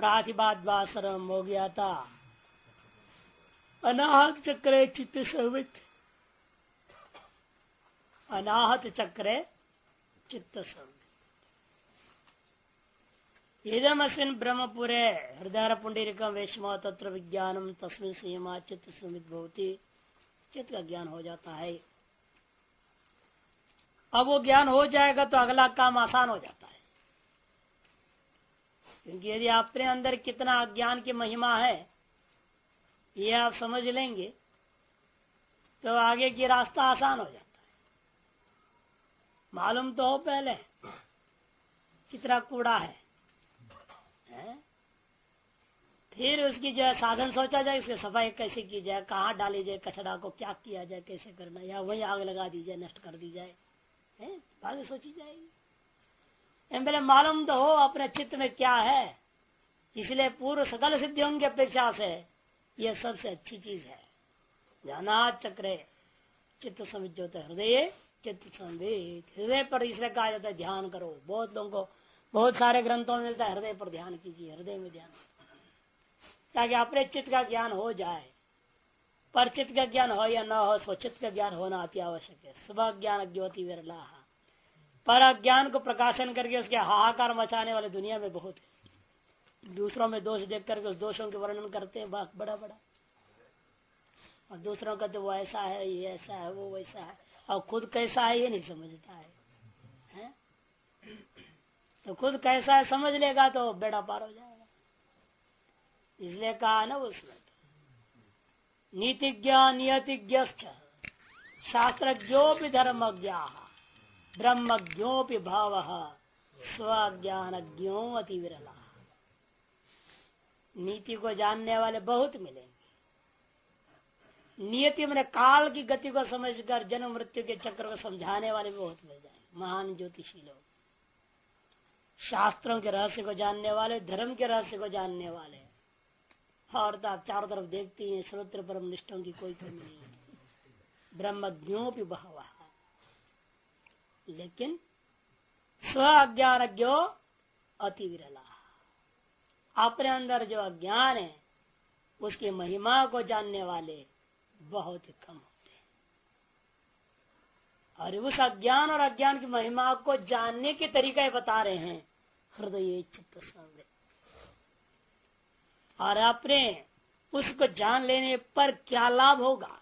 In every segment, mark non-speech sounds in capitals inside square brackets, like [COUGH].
प्रातिबाद वासरम हो गया था। अनाहत चक्र चित्त संवित अनाहत चक्र चित्त संवित इदमस्मिन ब्रह्मपुरे हृदय पुंडरीकम वेशम तत्र विज्ञानम तस्मिन संयमा चित्त संवित भवती। चित्त का ज्ञान हो जाता है। अब वो ज्ञान हो जाएगा तो अगला काम आसान हो जाता है। क्योंकि यदि अपने अंदर कितना अज्ञान की महिमा है ये आप समझ लेंगे तो आगे की रास्ता आसान हो जाता है। मालूम तो हो पहले कितना कूड़ा है, है? फिर उसकी जो है साधन सोचा जाए इसकी सफ़ाई कैसे की जाए कहाँ डाली जाए कचरा को क्या किया जाए कैसे करना या वही आग लगा दी जाए नष्ट कर दी जाए में सोची जाएगी। पहले मालूम तो हो अपने चित्त में क्या है। इसलिए पूर्व सकल सिद्धियों की अपेक्षा से यह सबसे अच्छी चीज़ है। जाना चक्र, चित्त समित हृदय, चित्त संवेद। हृदय पर इसलिए कहा जाता है, ध्यान करो। बहुत लोगों को, बहुत सारे ग्रंथों में मिलता है, हृदय पर ध्यान कीजिए, हृदय में ध्यान। ताकि अपने चित्त का ज्ञान हो जाए। पर चित्त का ज्ञान हो या न हो, स्वचित का ज्ञान होना अति आवश्यक है। स्व ज्ञान ज्योति विरला पर अज्ञान को प्रकाशन करके उसके हाहाकार मचाने वाले दुनिया में बहुत है। दूसरों में दोष देख करके उस दोषों के वर्णन करते हैं बड़ा बड़ा। और दूसरों का तो वो ऐसा है ये ऐसा है वो वैसा है। और खुद कैसा है ये नहीं समझता है, है? तो खुद कैसा है समझ लेगा तो बेड़ा पार हो जाएगा। इसलिए कहा ना उसमें नीतिज्ञ नियतिज्ञ शास्त्रज्ञोपि धर्मज्ञा। ब्रह्मज्ञोपि भाव स्वज्ञानज्ञो अति विरला। नीति को जानने वाले बहुत मिलेंगे। नियति मैंने काल की गति को समझकर, जन्म मृत्यु के चक्र को समझाने वाले बहुत मिल जाएँगे। महान ज्योतिषी लोग। शास्त्रों के रहस्य को जानने वाले, धर्म के रहस्य को जानने वाले। और तो आप चारों तरफ़ देखते हैं, श्रोत्र परम निष्ठों की कोई कमी नहीं। है ब्रह्मज्ञों भी बहवा लेकिन स्व अज्ञान जो अति विरला अपने अंदर जो अज्ञान है, उसकी महिमा को जानने वाले बहुत ही कम होते हैं। और उस अज्ञान और अज्ञान की महिमा को जानने के तरीका बता रहे हैं, हृदय चित्त संवेद। और अपने उसको जान लेने पर क्या लाभ होगा?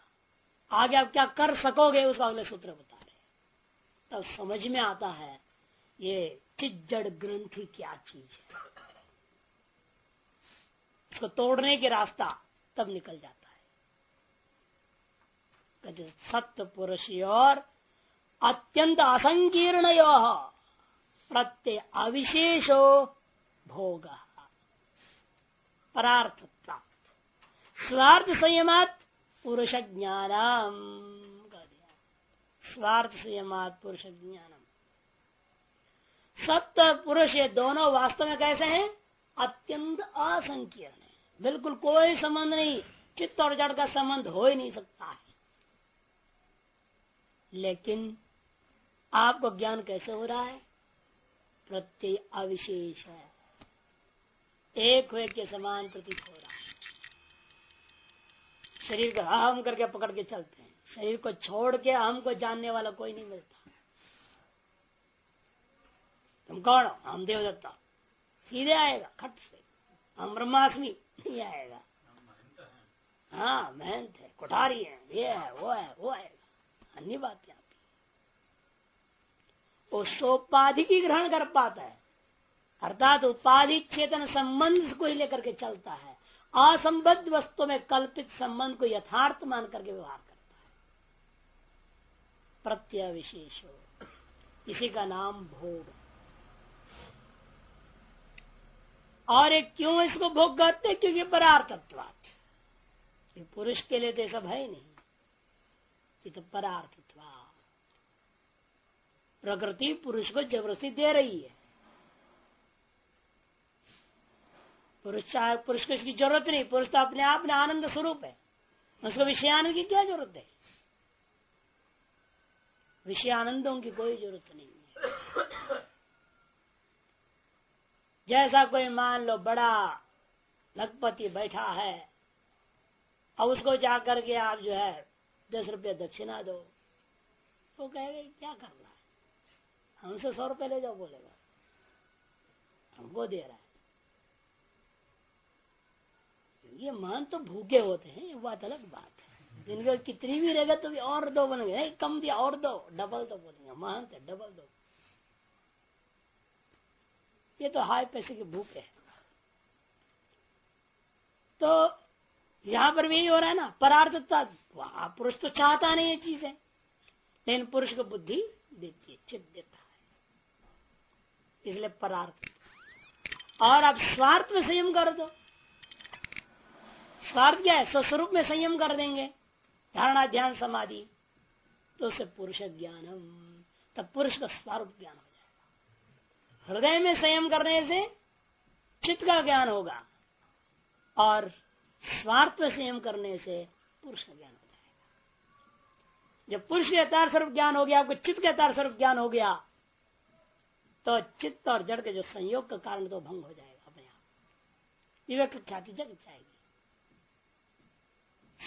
आगे आप क्या कर सकोगे? उस अगले सूत्र बता तब समझ में आता है, ये चिज्जड़ ग्रंथि क्या चीज़ है। उसको तोड़ने के रास्ता तब निकल जाता है। सत्य पुरुष और अत्यंत असंकीर्ण प्रत्यय अविशेषो भोग। परार्थ प्राप्त। स्वार्थ संयमात पुरुष ज्ञानम। स्वार्थ संयमात पुरुष ज्ञानम सत्य पुरुष ये दोनों वास्तव में कैसे हैं? अत्यंत असंकीर्ण है। बिल्कुल कोई संबंध नहीं, चित्त और जड़ का संबंध हो ही नहीं सकता है। लेकिन आपको ज्ञान कैसे हो रहा है? प्रत्यय अविशेष है। एक हुए के समान प्रतीत हो रहा है। शरीर का अहम करके पकड़ के चलते। शरीर को छोड़ के अहम को जानने वाला कोई नहीं मिलता। तुम कौन हो? हम देवदत्ता। सीधे आएगा, खट से। हम ब्रह्मास्मि, नहीं आएगा। हाँ मेहनत है, कोठारी है, ये है, वो है, वो आएगा। अन्य बात आती वो सोपाधि की ग्रहण कर पाता है। अर्थात उपाधि चेतन संबंध को ही लेकर के चलता है। असंबद्ध वस्तु में कल्पित संबंध को यथार्थ मान करके व्यवहार करता है। प्रत्यय विशेष इसी का नाम भोग। और एक क्यों इसको भोग कहते क्योंकि परार्थत्वात। पुरुष के लिए तो सब है नहीं। ये तो परार्थत्वा प्रकृति पुरुष को ज़बरदस्ती दे रही है। पुरुष चाहे पुरुष को इसकी ज़रूरत नहीं, पुरुष तो अपने आप में आनंद स्वरूप है। उसको विषय आनंद की क्या ज़रूरत है? विषयानंदों की कोई ज़रूरत नहीं है। जैसा कोई मान लो बड़ा लखपति बैठा है और उसको जाकर के आप जो है दस रुपया दक्षिणा दो, वो कहेगा क्या करना है? हमसे सौ रुपये ले जाओ, बोलेगा। हमको दे रहा है। ये मान तो भूखे होते हैं, ये बात अलग बात है। दिन का कितनी भी रहेगा तो भी और दो बन गए। कम दिया और दो डबल दो बोलेंगे। महंत है डबल दो। ये तो हाई पैसे की भूख है। तो यहाँ पर भी यही हो रहा है ना, परार्थता। पुरुष तो चाहता नहीं ये चीज़। है लेकिन पुरुष को बुद्धि देती है, चित देता है। इसलिए परार्थ। और अब स्वार्थ में संयम कर दो। स्वार्थ क्या है? स्वस्वरूप में संयम कर देंगे। धारणा ध्यान समाधि तो उससे पुरुष ज्ञानम। तब पुरुष का स्वरूप ज्ञान हो जाएगा। हृदय में संयम करने से चित्त का ज्ञान होगा और स्वार्थ में संयम करने से पुरुष का ज्ञान हो जाएगा। जब पुरुष के अतार स्वरूप ज्ञान हो गया, आपको चित्त के अतार स्वरूप ज्ञान हो गया तो चित्त और जड़ के जो संयोग का कारण तो भंग हो जाएगा अपने आप। विवेक ख्याति जग जाएगी।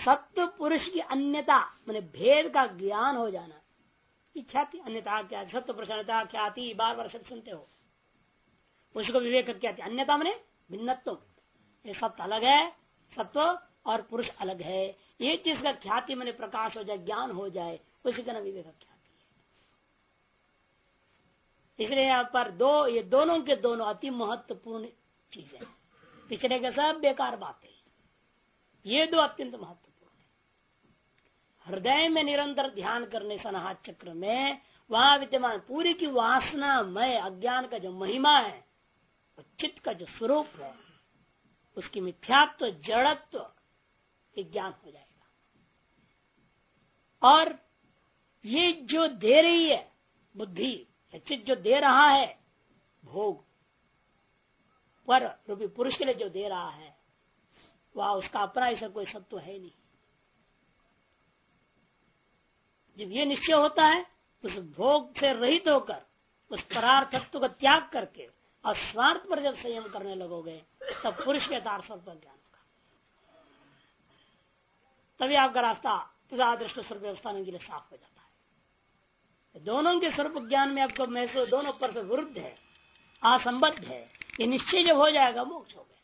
सत्य पुरुष की अन्यता, मैंने भेद का ज्ञान हो जाना। इच्छा ख्याति अन्यता क्या सत्य पुरुष अन्यता ख्याति बार बार शब्द सुनते हो। उसको विवेक ख्याति अन्यता मैंने भिन्नत्व। ये सत्य अलग है, सत्व और पुरुष अलग है। ये चीज़ का ख्याति मैंने प्रकाश हो जाए, ज्ञान हो जाए, उसी का नाम विवेक ख्याति है। इसलिए यहाँ पर दो, ये दोनों के दोनों अति महत्वपूर्ण चीज़ है। के सब बेकार बातें ये दो अत्यंत महत्वपूर्ण हृदय में निरंतर ध्यान करने सनाहत चक्र में वहाँ विद्यमान, पूरी की वासना मय अज्ञान का जो महिमा है चित्त का जो स्वरूप है, उसकी मिथ्यात्व, जड़त्व ज्ञान हो जाएगा। और ये जो दे रही है बुद्धि चित्त जो दे रहा है, भोग, पर रूपी पुरुष के लिए जो दे रहा है, वह, उसका अपना ऐसा कोई सत्व है नहीं। जब ये निश्चय होता है, उस भोग से रहित होकर, उस परार्थत्व का त्याग करके, और स्वार्थ पर जब संयम करने लगोगे, तब पुरुष के आधार पर ज्ञान होगा। तभी आपका रास्ता दृष्ट स्वरूप व्यवस्था के लिए साफ़ हो जाता है। दोनों के स्वरूप ज्ञान में आपको महसूस, दोनों पर से विरुद्ध है, असंबद्ध है, ये निश्चय जब हो जाएगा, मोक्ष हो गया।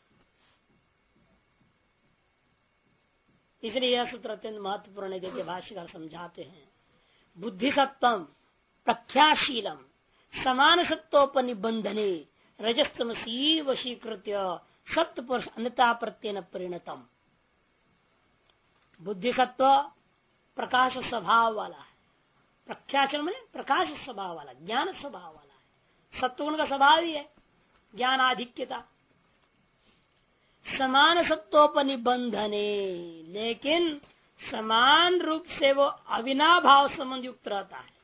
इसलिए यह सूत्र अत्यंत महत्वपूर्ण है देखिए भाष्यकार समझाते हैं बुद्धि सत्तम प्रख्याशीलम समान सत्वोपनिबंधने रजस्तमसी वशीकृत्य सत्य पुरुष अन्यता प्रत्यय परिणतम। बुद्धि सत्व प्रकाश स्वभाव वाला है। प्रख्याचन मैंने प्रकाश स्वभाव वाला ज्ञान स्वभाव वाला है। सत्वगुण का स्वभाव ही है ज्ञान आधिक्यता समान सत्वोपनिबंधने लेकिन समान रूप से वो अविनाभाव संबंध युक्त रहता है।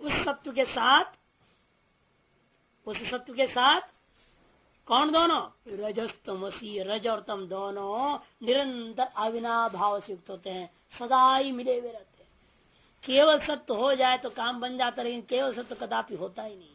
उस सत्व के साथ, उस सत्व के साथ कौन दोनों? रजस्तमसी, रज और तम दोनों निरंतर अविनाभाव से युक्त होते हैं, सदा ही मिले हुए रहते हैं। केवल सत्य हो जाए तो काम बन जाता लेकिन केवल सत्य कदापि होता ही नहीं।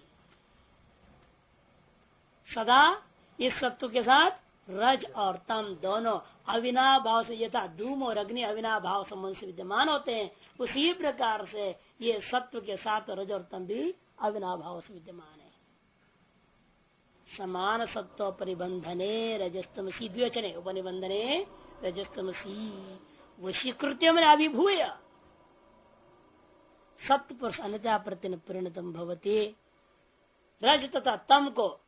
सदा इस सत्व के साथ रज और तम दोनों अविनाभाव से, यथा धूम और अग्नि अविनाभाव संबंध से विद्यमान होते हैं, उसी प्रकार से ये सत्व के साथ रज और तम भी अविनाभाव से विद्यमान है। समान सत्व परिबंधने रजस्तम रजस्तमसी द्विवचने, उपनिबंधने रजस्तमसी वशीकृत्य में अभिभूय। सत्य पुरुष अन्यता प्रत्यन परिणतम भवती। रज तथा तम को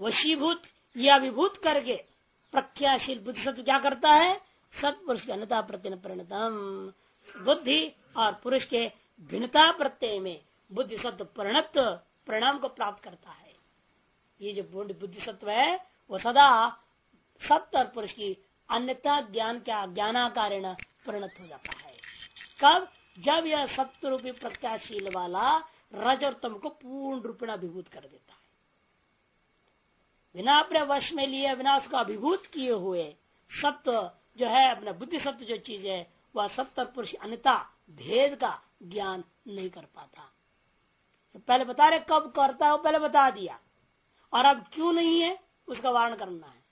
वशीभूत, या विभूत करके प्रख्याशील बुद्धि सत्व क्या करता है? सत्पुरुष की अन्यता प्रत्यय परिणतम। बुद्धि और पुरुष के भिन्नता प्रत्यय में बुद्धि सत्व परिणत परिणाम को प्राप्त करता है। ये जो बुद्धि सत्व है, वो सदा सत्य और पुरुष की अन्यता ज्ञान क्या ज्ञानाकारण परिणत हो जाता है। कब? जब यह सत्य रूपी प्रत्याशील वाला रज और तम को पूर्ण रूपेण अभिभूत कर देता है। बिना अपने वश में लिए, बिना उसको अभिभूत किए हुए सत्य जो है, अपना बुद्धि सत्य जो चीज़ है, वह सत्य पुरुष अन्यता भेद का ज्ञान नहीं कर पाता। तो पहले बता रहे, कब करता है पहले बता दिया। और अब क्यों नहीं है, उसका वारण करना है।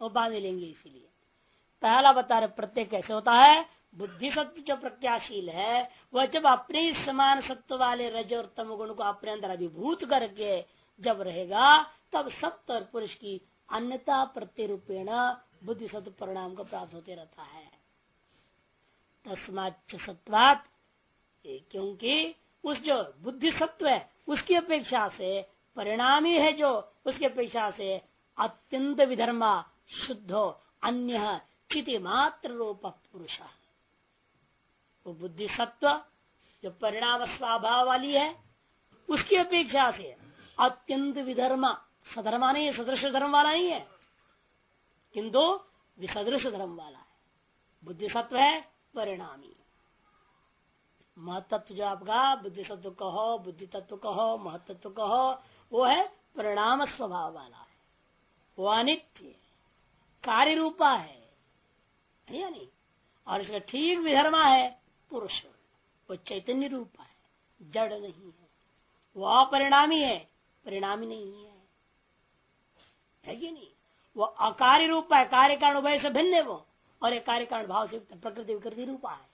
वो बाद लेंगे इसीलिए। पहला बता रहे, प्रत्यय कैसे होता है? बुद्धि सत्व जो प्रत्याशील है, वह जब अपने समान सत्व वाले रज और तम गुण को अपने अंदर अभिभूत करके जब रहेगा, तब सत्य और पुरुष की अन्यता प्रत्यरूपेण बुद्धि सत्व परिणाम को प्राप्त होते रहता है। तस्माच सत्वात क्योंकि उस जो बुद्धि सत्व है, उसकी अपेक्षा से परिणामी है जो, उसकी अपेक्षा से अत्यंत विधर्मा, शुद्ध, अन्य चिति मात्र रूप पुरुष। वो बुद्धि सत्व, जो परिणाम, स्वभाव वाली है, उसकी अपेक्षा से अत्यंत विधर्मा सधर्मा नहीं है सदृश धर्म वाला नहीं है। किंतु विसदृश धर्म वाला है। बुद्धि सत्व है, परिणामी। महतत्व जो आपका, बुद्धि सत्व कहो, बुद्धि तत्व कहो महतत्व कहो, वो है परिणाम स्वभाव वाला है। वो अनित्य कार्य रूपा है या नहीं? और इसका ठीक विधर्मा है, पुरुष। वो चैतन्य रूपा है। जड़ नहीं है। वो अपरिणामी है। परिणामी नहीं है। है कि नहीं? वो अकार्य रूप है कार्य कारण उभय से भिन्न है वो, और एक कार्य कारण भाव से प्रकृति विकृति रूपा है।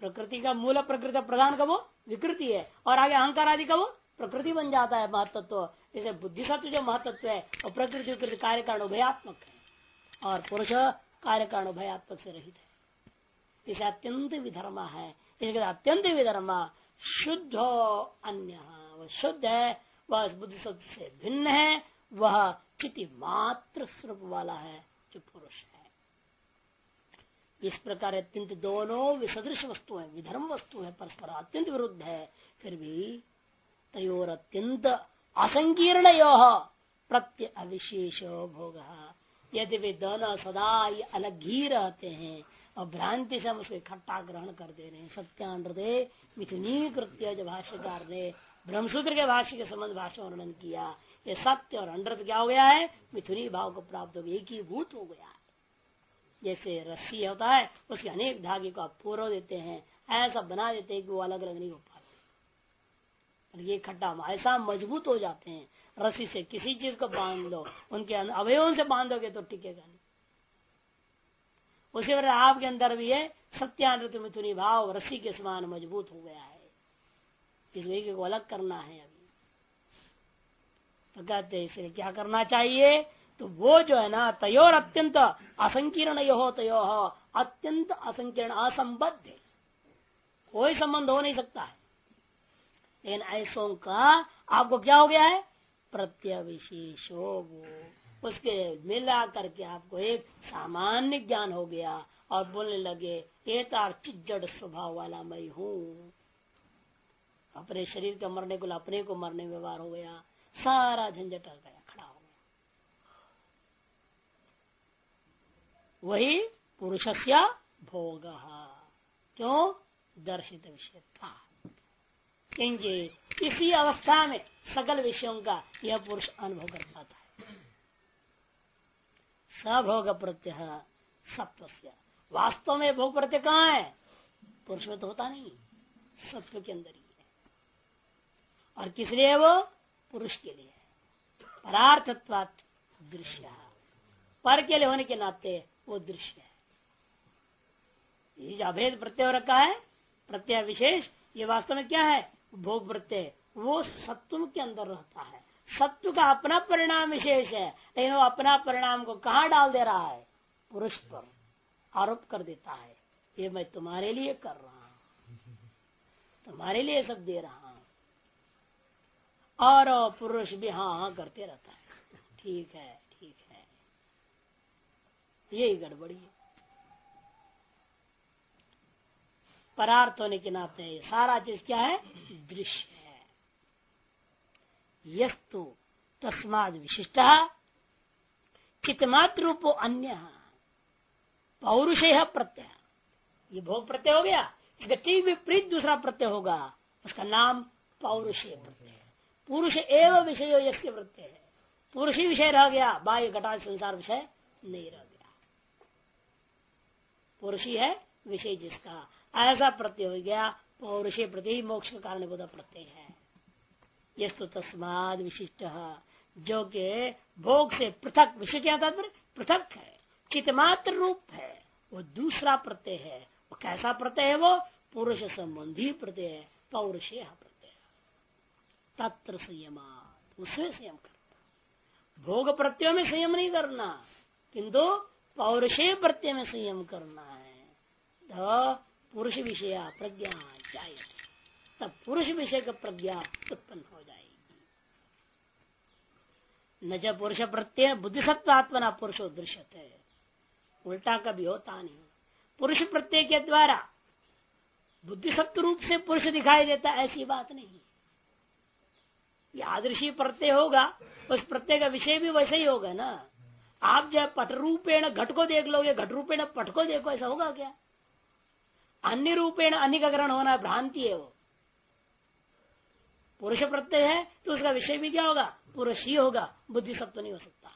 प्रकृति का मूल प्रकृति प्रधान का वो विकृति है, और आगे अहंकार आदि का वो प्रकृति बन जाता है महत्व जैसे बुद्धि सत्व जो महत्व है, वो प्रकृति विकृति कार्य कारण उभयात्मक है, और पुरुष कार्य कारण उभयात्मक से रहित है। इसे अत्यंत विधर्मा है। इसके अत्यंत विधर्मा। शुद्ध अन्य, वह शुद्ध है, वह बुद्धि शब्द से भिन्न है, वह चिति मात्र स्वरूप वाला है, जो पुरुष है। इस प्रकार अत्यंत दोनों विसदृश वस्तु है, विधर्म वस्तु है, परस्पर अत्यंत विरुद्ध है, फिर भी तयोर अत्यंत असंकीर्ण यो प्रत्य अविशेष भोग। यदि वे दोनों सदा अलग ही रहते हैं और भ्रांति से हम उसको इकट्ठा ग्रहण कर दे रहे हैं। सत्यानृदय मिथुनी कृत्य जो भाष्यकार ने ब्रह्मसूत्र के भाष्य के संबंध भाषा वर्णन किया, ये सत्य और अनृत क्या हो गया है? मिथुनी भाव को प्राप्त हो गया, एक ही भूत हो गया है। जैसे रस्सी होता है, उसके अनेक धागे को आप पूर्व देते हैं, ऐसा बना देते हैं कि वो अलग अलग नहीं हो पाते ये खड्डा ऐसा मज़बूत हो जाते हैं। रस्सी से किसी चीज़ को बाँध दो उनके अवयवों से बांधोगे तो टिकेगा नहीं। उसी तरह आपके अंदर भी है सत्यानृत मिथुनी भाव, रस्सी के समान मज़बूत हो गया है। इस वही को अलग करना है अभी। तो कहते हैं क्या करना चाहिए? तो वो जो है ना, तयोर अत्यंत असंकीर्ण यो तयो, अत्यंत असंकीर्ण, असंबद्ध कोई संबंध हो नहीं सकता है। लेकिन ऐसों का आपको क्या हो गया है? प्रत्यविशेषो वो। उसके मिला करके आपको एक सामान्य ज्ञान हो गया और बोलने लगे तार जड़ स्वभाव वाला मैं हूँ। अपने शरीर के मरने को, अपने को मरने व्यवहार हो गया। सारा झंझट आ गया, खड़ा हो गया। वही पुरुष भोग। क्यों? दर्शित विषय था। क्योंकि इसी अवस्था में सकल विषयों का यह पुरुष अनुभव कर पाता है। सभोग प्रत्यय सत्व वास्तव में भोग प्रत्यय कहाँ है? पुरुष में तो होता नहीं, सत्व के अंदर ही है। और किस लिए वो? पुरुष के लिए परार्थत्वात दृश्य पर के लिए होने के नाते वो दृश्य है। ये जो अभेद प्रत्यय रखा है, प्रत्यय विशेष, ये वास्तव में क्या है? भोग प्रत्यय वो सत्व के अंदर रहता है। सत्व का अपना परिणाम विशेष है, लेकिन वो अपना परिणाम को कहा डाल दे रहा है? पुरुष पर आरोप कर देता है, ये मैं तुम्हारे लिए कर रहा हूँ। तुम्हारे लिए सब दे रहा हूँ। और पुरुष भी हाँ हाँ करते रहता है। ठीक है ठीक है। यही गड़बड़ी है। परार्थ होने के नाते सारा चीज़ क्या है? दृश्य है। यस्तु तस्माद विशिष्ट। चितमात्र रूपो अन्य। पौरुष प्रत्यय। ये भोग प्रत्यय हो गया इसका ठीक विपरीत दूसरा प्रत्यय होगा, उसका नाम पौरुषेय प्रत्यय पुरुष एवं विषय यस्य प्रत्यय है। पुरुष ही विषय रह गया, बाह्य घटा संसार विषय नहीं रह गया। पुरुष ही है विषय जिसका। ऐसा प्रत्यय हो गया, पौरुषे प्रति मोक्ष कारण बोधा प्रत्यय है। ये तो तस्माद विशिष्ट। जो के भोग से पृथक तात्पर्य, पृथक है, चितमात्र रूप है, वो दूसरा प्रत्यय है। वो कैसा प्रत्यय है वो? पुरुष संबंधी प्रत्यय है पौरुषेय प्रत्यय तत्र संयम उसमें संयम करना। भोग प्रत्यय में संयम नहीं करना, किंतु पौरुषेय प्रत्यय में संयम करना है। तो पुरुष विषय प्रज्ञा जाए तब पुरुष विषय का प्रज्ञा उत्पन्न हो जाएगी। न जब पुरुष प्रत्यय बुद्धिसत्व आत्मना पुरुषो दृश्यते। उल्टा कभी होता नहीं। पुरुष प्रत्यय के द्वारा बुद्धिसत्व रूप से पुरुष दिखाई देता, ऐसी बात नहीं। यादृशी प्रत्यय होगा, उस प्रत्यय का विषय भी वैसे ही होगा ना। आप जब पट रूपेण घट को देख लोगे, घट रूपेण पट को देखो, ऐसा होगा क्या? अन्य रूपेण अन्य का ग्रहण होना भ्रांति है वो। पुरुष प्रत्यय है तो उसका विषय भी क्या होगा? पुरुष ही होगा, बुद्धि सत्व नहीं हो सकता।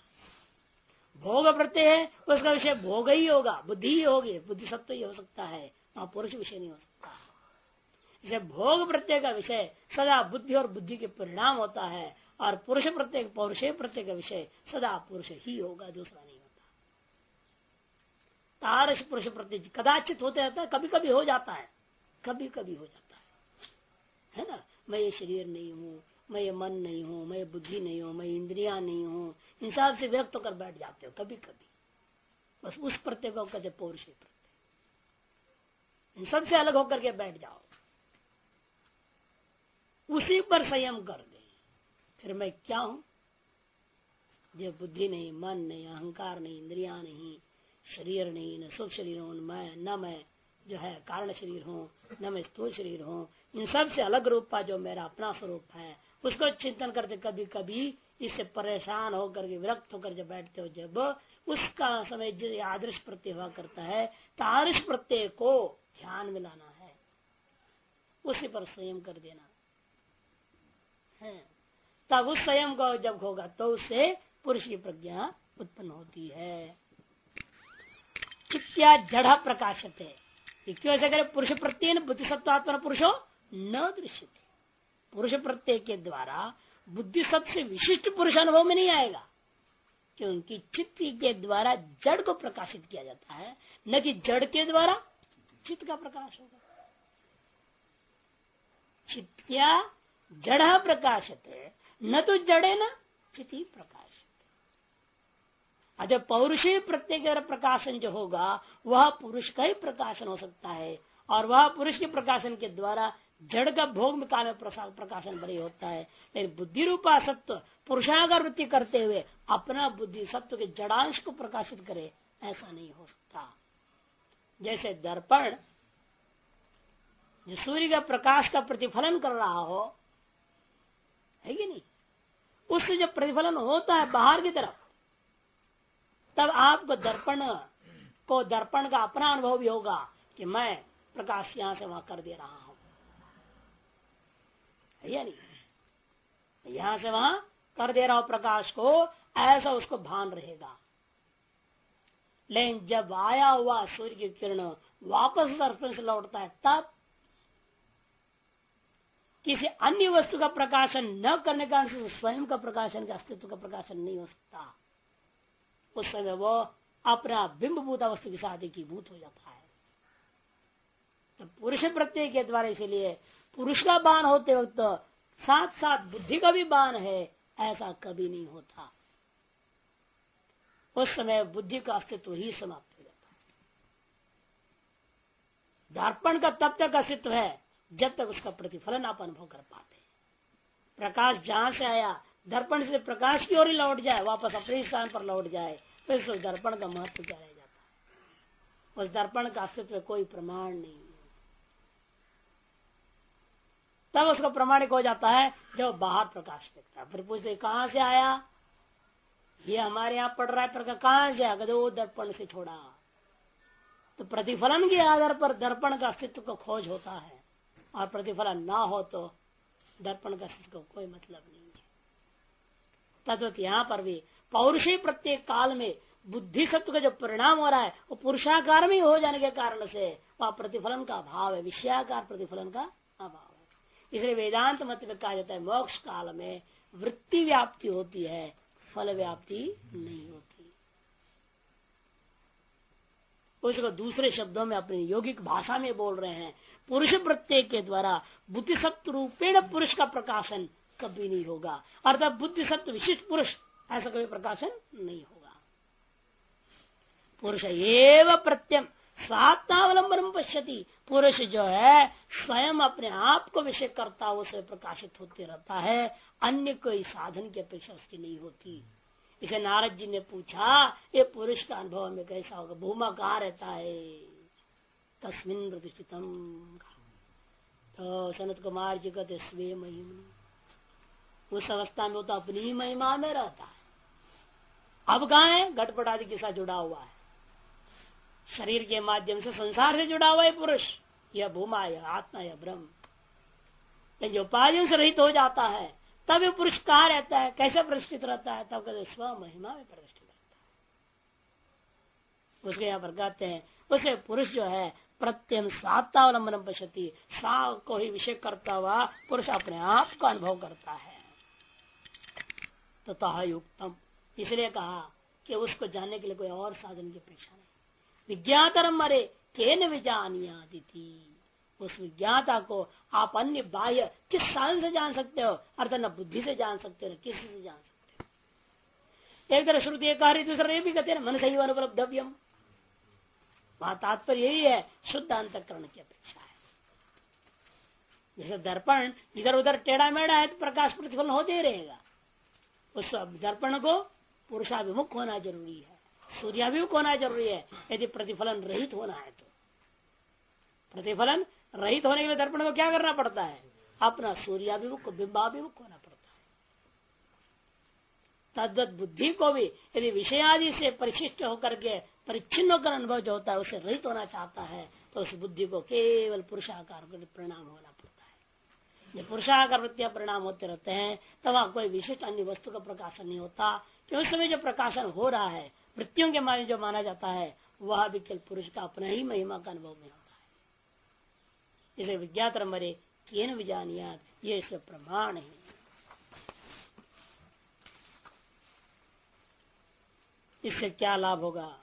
भोग प्रत्यय है उसका विषय भोग ही होगा, बुद्धि ही होगी, बुद्धि सत्व ही हो सकता है, वहाँ पुरुष विषय नहीं हो सकता। इसे भोग प्रत्यय का विषय सदा बुद्धि और बुद्धि के परिणाम होता है, और पुरुष प्रत्येक पौरुष प्रत्यय का विषय सदा पुरुष ही होगा, दूसरा नहीं होता। तारस पुरुष प्रत्यय कदाचित होते रहता है कभी कभी हो जाता है कभी कभी हो जाता है। है ना? मैं ये शरीर नहीं हूँ, मैं ये मन नहीं हूँ, मैं बुद्धि नहीं हूँ, मैं इंद्रिया नहीं हूँ। इन सबसे विरक्त होकर बैठ जाते हो कभी कभी बस उस प्रत्यय को कहते पौरुष प्रत्यय। इन सबसे अलग होकर के बैठ जाओ। उसी पर संयम कर दे। फिर मैं क्या हूँ? जो बुद्धि नहीं, मन नहीं, अहंकार नहीं, इंद्रिया नहीं, शरीर नहीं, न सुख शरीर हूँ मैं, न मैं जो है कारण शरीर हूँ, न मैं स्थूल शरीर हूँ इन सबसे अलग रूप का जो मेरा अपना स्वरूप है, उसको चिंतन करते कभी कभी इससे परेशान होकर के, विरक्त होकर जब बैठते हो, जब उसका समय आदर्श प्रत्यय हुआ करता है तो आदर्श प्रत्यय को ध्यान में लाना है। उसी पर संयम कर देना। है। तब उस संयम को जब होगा तो उससे पुरुष की प्रज्ञा उत्पन्न होती है। चित्या जड़ प्रकाशत। है क्यों ऐसा करे? पुरुष प्रत्यय बुद्धि सत्वात्मा पुरुषो। न दृश्य पुरुष प्रत्यय के द्वारा बुद्धि सबसे विशिष्ट पुरुष अनुभव में नहीं आएगा, क्योंकि चित्त के द्वारा जड़ को प्रकाशित किया जाता है। न कि जड़ के द्वारा चित्त का प्रकाश होगा। चित्या जड़ प्रकाशित है। न तो जड़े न चिति प्रकाश अच्छा पौरुषी प्रत्येक प्रकाशन जो होगा, वह पुरुष का ही प्रकाशन हो सकता है, और वह पुरुष के प्रकाशन के द्वारा जड़ का भोग में काल प्रकाशन बड़ी होता है। लेकिन बुद्धि रूपा सत्व पुरुषागर वृत्ति करते हुए अपना बुद्धि सत्व के जड़ांश को प्रकाशित करे, ऐसा नहीं हो सकता। जैसे दर्पण, जो सूर्य का प्रकाश का प्रतिफलन कर रहा हो, है कि नहीं? उससे जब प्रतिफलन होता है बाहर की तरफ़, तब आपको दर्पण को, दर्पण का अपना अनुभव भी होगा कि मैं प्रकाश यहाँ से वहाँ कर दे रहा हूँ। यहाँ से वहाँ कर दे रहा हूँ प्रकाश को, ऐसा उसको भान रहेगा। लेकिन जब आया हुआ सूर्य की किरण वापस दर्पण से लौटता है, तब किसी अन्य वस्तु का प्रकाशन न करने का स्वयं का प्रकाशन, का अस्तित्व का प्रकाशन नहीं हो सकता। उस समय वो अपना बिंबभूत वस्तु के साथ भूत हो जाता है। तो पुरुष प्रत्यय के द्वारा इसलिए पुरुष का बान होते वक्त साथ साथ बुद्धि का भी बान है, ऐसा कभी नहीं होता। उस समय बुद्धि का अस्तित्व ही समाप्त हो जाता दर्पण का तब तक अस्तित्व है, जब तक उसका प्रतिफलन आप अनुभव कर पाते प्रकाश जहाँ से आया, दर्पण से प्रकाश की ओर ही लौट जाए, वापस अपने स्थान पर लौट जाए तो उस दर्पण का महत्व क्या रह जाता है? उस दर्पण का अस्तित्व कोई प्रमाण नहीं है तब उसका प्रमाणिक हो जाता है जब बाहर प्रकाश फेंकता है। फिर पूछते कहाँ से आया? ये हमारे यहाँ पड़ रहा है, प्रकाश कहाँ से आया वो दर्पण से छोड़ा। तो प्रतिफलन के आधार पर दर्पण का अस्तित्व को खोज होता है। और प्रतिफलन ना हो तो दर्पण का अस्तित्व को कोई मतलब नहीं है। तद्वत यहाँ पर भी पौरुषी प्रत्येक काल में बुद्धि सत्व का जो परिणाम हो रहा है, वो पुरुषाकार में हो जाने के कारण से वह प्रतिफलन का अभाव है, विषयाकार प्रतिफलन का अभाव इसलिए वेदांत मत में कहा जाता है, मोक्ष काल में वृत्ति व्याप्ति होती है, फल व्याप्ति नहीं होती। उसको दूसरे शब्दों में अपनी यौगिक भाषा में बोल रहे हैं। पुरुष प्रत्यय के द्वारा बुद्धि सत्व रूपेण पुरुष का प्रकाशन कभी नहीं होगा। अर्थात बुद्धि सत्व विशिष्ट पुरुष, ऐसा कभी प्रकाशन नहीं होगा। पुरुष एवं प्रत्यम स्वात्मावलंबन पश्यति। पुरुष जो है, स्वयं अपने आप को विषय करता उसे प्रकाशित होते रहता है। अन्य कोई साधन की अपेक्षा उसकी नहीं होती। इसे नारद जी ने पूछा, ये पुरुष का अनुभव में कैसा होगा? भूमा कहा रहता है। तस्मिन प्रतिष्ठितम। तो सनत कुमार जी कहते, स्वे महिमा उस अवस्था में तो अपनी ही महिमा में रहता है। अब कहा है? घटपट आदि के साथ जुड़ा हुआ है। शरीर के माध्यम से संसार से जुड़ा हुआ है पुरुष। यह भूमा, यह आत्मा, यह ब्रह्म। जो उपाधियों से रहित हो जाता है, तब ये पुरुष कहा रहता है? कैसे प्रतिष्ठित रहता है? तब कहते स्व महिमा में प्रतिष्ठित रहता है। उसके यहाँ पर कहते हैं उसे पुरुष जो है प्रत्यम सातावलंबन पश्यति। सा को ही विषय करता हुआ पुरुष अपने आप का अनुभव करता है। तो युक्तम। इसलिए कहा कि उसको जानने के लिए कोई और साधन की अपेक्षा नहीं। विज्ञातरम मरे के न विजानिया उस विज्ञाता को आप अन्य बाह्य किस साधन से जान सकते हो? अर्थात न बुद्धि से जान सकते हो, न किसी से जान सकते हो। एक तरह श्रुति एक कार्य, दूसरा ये भी कहते हैं, मन सही अनुपलब्धव्यम। वहाँ तात्पर्य यही है, शुद्ध अंतकरण की अपेक्षा है। जैसे दर्पण इधर उधर टेढ़ा मेढ़ा है तो प्रकाश प्रतिफलन होते ही रहेगा। उस दर्पण को पुरुषाभिमुख होना ज़रूरी है। सूर्याभिमुख होना ज़रूरी है। यदि प्रतिफलन रहित होना है तो। प्रतिफलन रहित होने के लिए दर्पण को क्या करना पड़ता है? अपना सूर्याभिमुख को बिंबाभिमुख होना पड़ता है। तद्वत बुद्धि को भी यदि विषयादि से परिशिष्ट होकर के परिच्छिन्न होकर अनुभव जो होता है, उसे रहित होना चाहता है तो उस बुद्धि को केवल पुरुषाकार परिणाम होना पड़ता है। जब पुरुषाकार वृत्तियाँ परिणाम होते रहते हैं, तब वहाँ कोई विशिष्ट अन्य वस्तु का प्रकाशन नहीं होता। कि उस समय जो प्रकाशन हो रहा है वृत्तियों के माने जो माना जाता है, वह भी केवल पुरुष का अपना ही महिमा का अनुभव में होता है। इसे विज्ञात मरे केन विजानिया ये इसका प्रमाण है। इससे क्या लाभ होगा?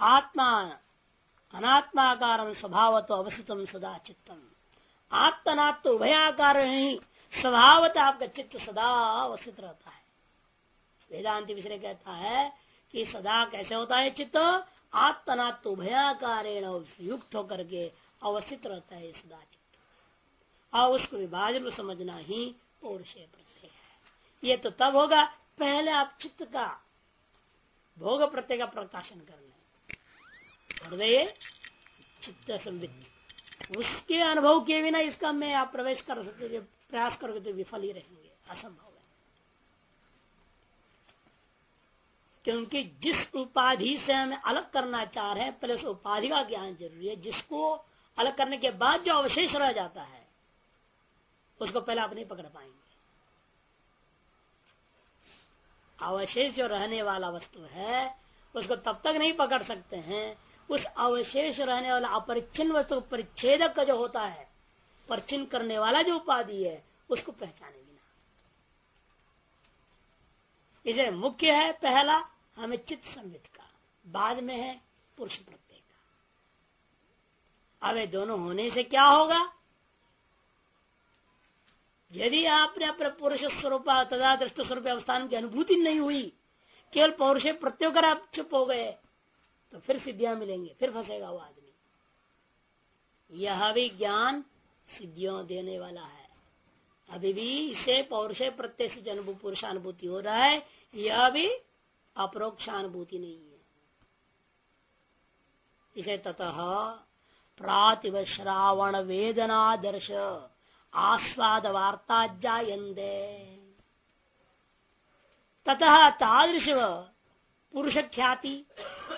आत्मा, अनात्माकार स्वभाव तो अवस्थितम सदा चित्तम। आत्मनात् तो उभयाकार ही, स्वभावत आपका चित्त सदा अवस्थित रहता है। वेदांति विषय कहता है कि सदा कैसे होता है चित्त? आत्मनात् तो उभयाकारेण युक्त होकर के अवस्थित रहता है सदा चित्त। और उसको विभाजन समझना ही पौरुष प्रत्यय है। ये तो तब होगा पहले आप चित्त का भोग प्रत्यय का प्रकाशन कर ले। चित्त संबित उसके अनुभव के बिना इसका मैं आप प्रवेश कर सकते प्रयास करोगे तो विफल ही रहेंगे। असंभव है क्योंकि जिस उपाधि से हमें अलग करना चाह रहे हैं, पहले उस उपाधि का ज्ञान ज़रूरी है। जिसको अलग करने के बाद जो अवशेष रह जाता है, उसको पहले आप नहीं पकड़ पाएँगे। अवशेष जो रहने वाला वस्तु है, उसको तब तक नहीं पकड़ सकते हैं। उस अवशेष रहने वाला अपरिच्छिन्न वस्तु, परिच्छेदक का जो होता है परिचिन करने वाला जो उपाधि है, उसको पहचाने बिना इसे मुख्य है, पहला हमें चित्त संवित का, बाद में है पुरुष प्रत्यय का। अब ये दोनों होने से क्या होगा? यदि आपने अपने पुरुष स्वरूप, तथा दृष्ट स्वरूप अवस्थान की अनुभूति नहीं हुई, केवल पौरुष प्रत्योकर आप चुप हो गए तो फिर सिद्धियाँ मिलेंगे, फिर फंसेगा वो आदमी। यह भी ज्ञान सिद्धियों देने वाला है। अभी भी इसे पौरुष प्रत्यय से अनुभव पुरुषानुभूति हो रहा है, यह भी अपरोक्षानुभूति नहीं है। इसे ततः प्रातिव श्रावण वेदना दर्श आस्वाद वार्ता जायंदे ततः तादृश पुरुष ख्याति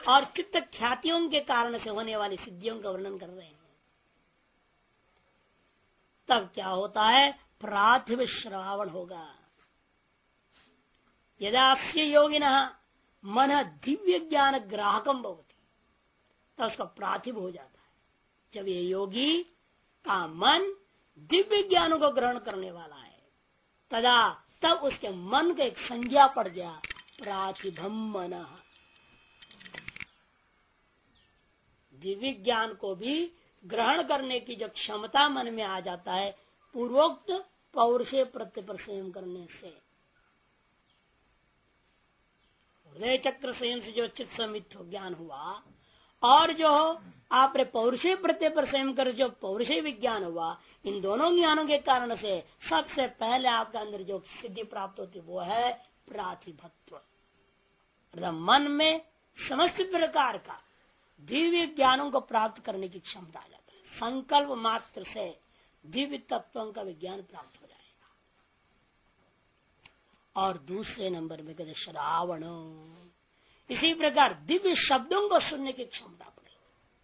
और चित्त ख्यातियों के कारण से होने वाली सिद्धियों का वर्णन कर रहे हैं। तब क्या होता है? प्राथिव श्रावण होगा। यदा योगिन मन दिव्य ज्ञान ग्राहकम भवती। तब उसका प्राथिव हो जाता है। जब ये योगी का मन दिव्य ज्ञान को ग्रहण करने वाला है, तदा तब उसके मन का एक संज्ञा पड़ गया प्रातिभम मन। दिव्य ज्ञान को भी ग्रहण करने की जो क्षमता मन में आ जाता है, पूर्वोक्त पौरुषे प्रत्यपर संयम करने से। हृदय चक्र संयम से जो चित्त समित ज्ञान हुआ, और जो आपने पौरुषे प्रत्यय पर संयम कर जो पौरुषे विज्ञान हुआ, इन दोनों ज्ञानों के कारण से सबसे पहले आपके अंदर जो सिद्धि प्राप्त होती वो है प्रातिभत्व मन में समस्त प्रकार का दिव्य ज्ञानों को प्राप्त करने की क्षमता आ जाता है। संकल्प मात्र से दिव्य तत्वों का विज्ञान प्राप्त हो जाएगा और दूसरे नंबर में कहते श्रावण। इसी प्रकार दिव्य शब्दों को सुनने की क्षमता पड़ेगी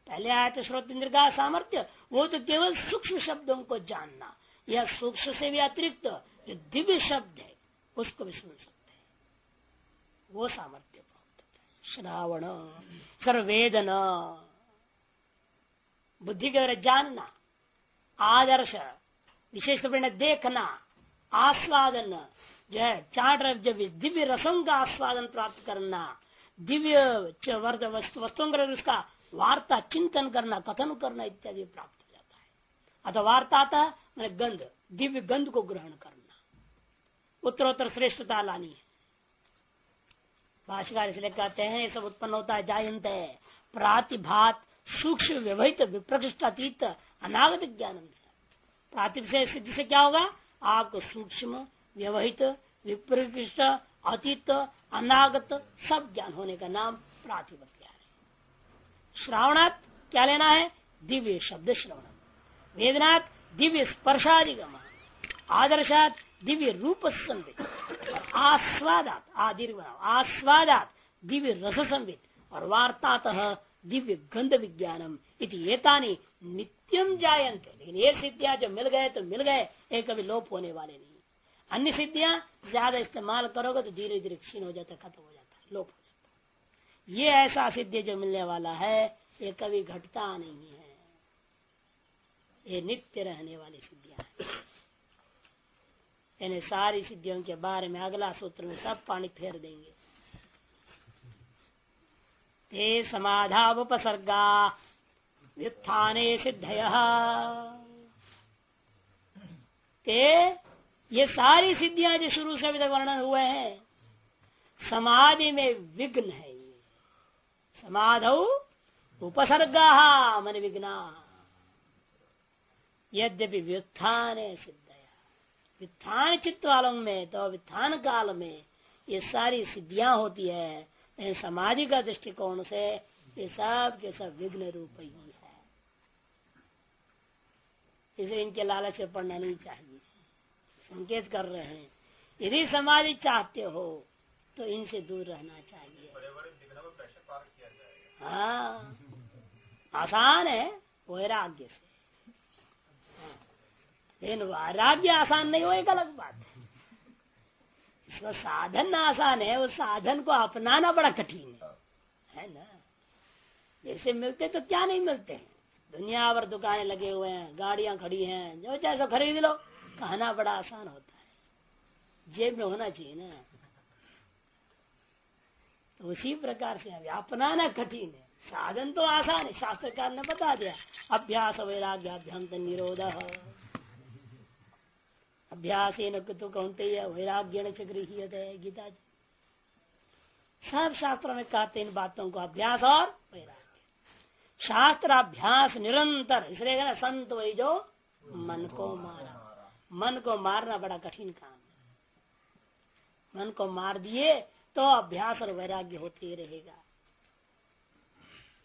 पहले आया तो श्रोत इंद्र का सामर्थ्य, वो तो केवल सूक्ष्म शब्दों को जानना। यह सूक्ष्म से भी अतिरिक्त जो दिव्य शब्द है, उसको भी सुन सकते हैं। वो सामर्थ्य श्रावण, सर्वेदन, बुद्धि के द्वारा जानना, आदर्श, विशेष रूप देखना, आस्वादन जो है चाट जब दिव्य रसों का आस्वादन प्राप्त करना, दिव्य वस्तुओं का उसका वार्ता, चिंतन करना, कथन करना इत्यादि प्राप्त हो जाता है। अतः वार्ता आता, मैंने गंध, दिव्य गंध को ग्रहण करना। उत्तरोत्तर श्रेष्ठता लानी है। भाषिकार इसलिए कहते हैं, ये सब उत्पन्न होता है जायंत है। प्रातिभात सूक्ष्म व्यवहित विप्रकृष्टातीत अनागत ज्ञान प्रातिभ से सिद्धि से क्या होगा? आपको सूक्ष्म व्यवहित विप्रकृष्ट अतीत, अनागत, सब ज्ञान होने का नाम प्रातिभ ज्ञान है। श्रावणात् क्या लेना है? दिव्य शब्द श्रवण। वेदनाथ दिव्य स्पर्शादिगम आदर्शात दिव्य रूप संवित आस्वादात आदि आस्वादात दिव्य रस संवित और वार्तात दिव्य गंध विज्ञानम इति नित्यम जायंत लेकिन ये सिद्धियाँ जो मिल गए तो मिल गए, ये कभी लोप होने वाले नहीं। अन्य सिद्धियाँ ज़्यादा इस्तेमाल करोगे तो धीरे धीरे क्षीण हो जाता खत्म हो जाता लोप हो जाता ये ऐसा सिद्धि जो मिलने वाला है, ये कभी घटता नहीं है। ये नित्य रहने वाली सिद्धियाँ यानी सारी सिद्धियों के बारे में अगला सूत्र में सब पानी फेर देंगे। ते समाधावपसर्गा, व्युत्थाने सिद्धय। ते ये सारी सिद्धियाँ जो शुरू से अभी तक वर्णन हुए हैं, समाधि में विघ्न है ये। समाध उपसर्गा मन विघ्ना। यद्यपि व्युत्थान सिद्ध वित्थान चित्त वालों में तो वित्थान काल में ये सारी सिद्धियाँ होती है समाधि का दृष्टिकोण से ये सब के सब विघ्न रूप ही है। इसे इनके लालच में पढ़ना नहीं चाहिए। संकेत कर रहे हैं। यदि समाधि चाहते हो तो इनसे दूर रहना चाहिए। हाँ। आसान है वैराग्य से। लेकिन वैराग्य आसान नहीं हो एक अलग बात है। इसका साधन आसान है उस साधन को अपनाना बड़ा कठिन है। है ना? जैसे मिलते तो क्या नहीं मिलते हैं? दुनिया भर दुकानें लगे हुए हैं गाड़ियाँ खड़ी हैं जो चाहे सो खरीद लो। कहना बड़ा आसान होता है। जेब में होना चाहिए ना। तो उसी प्रकार से अपनाना कठिन है। साधन तो आसान है, शास्त्रकार ने बता दिया। अभ्यास वैराग्यभ्यंत निरोध। अभ्यास तो कहते वैराग्य च गीता जी। सब शास्त्रों में कहते इन बातों को, अभ्यास और वैराग्य। शास्त्र अभ्यास निरंतर, इसलिए संत वही जो मन को मारा। मन को मारना बड़ा कठिन काम है। मन को मार दिए तो अभ्यास और वैराग्य होते ही रहेगा।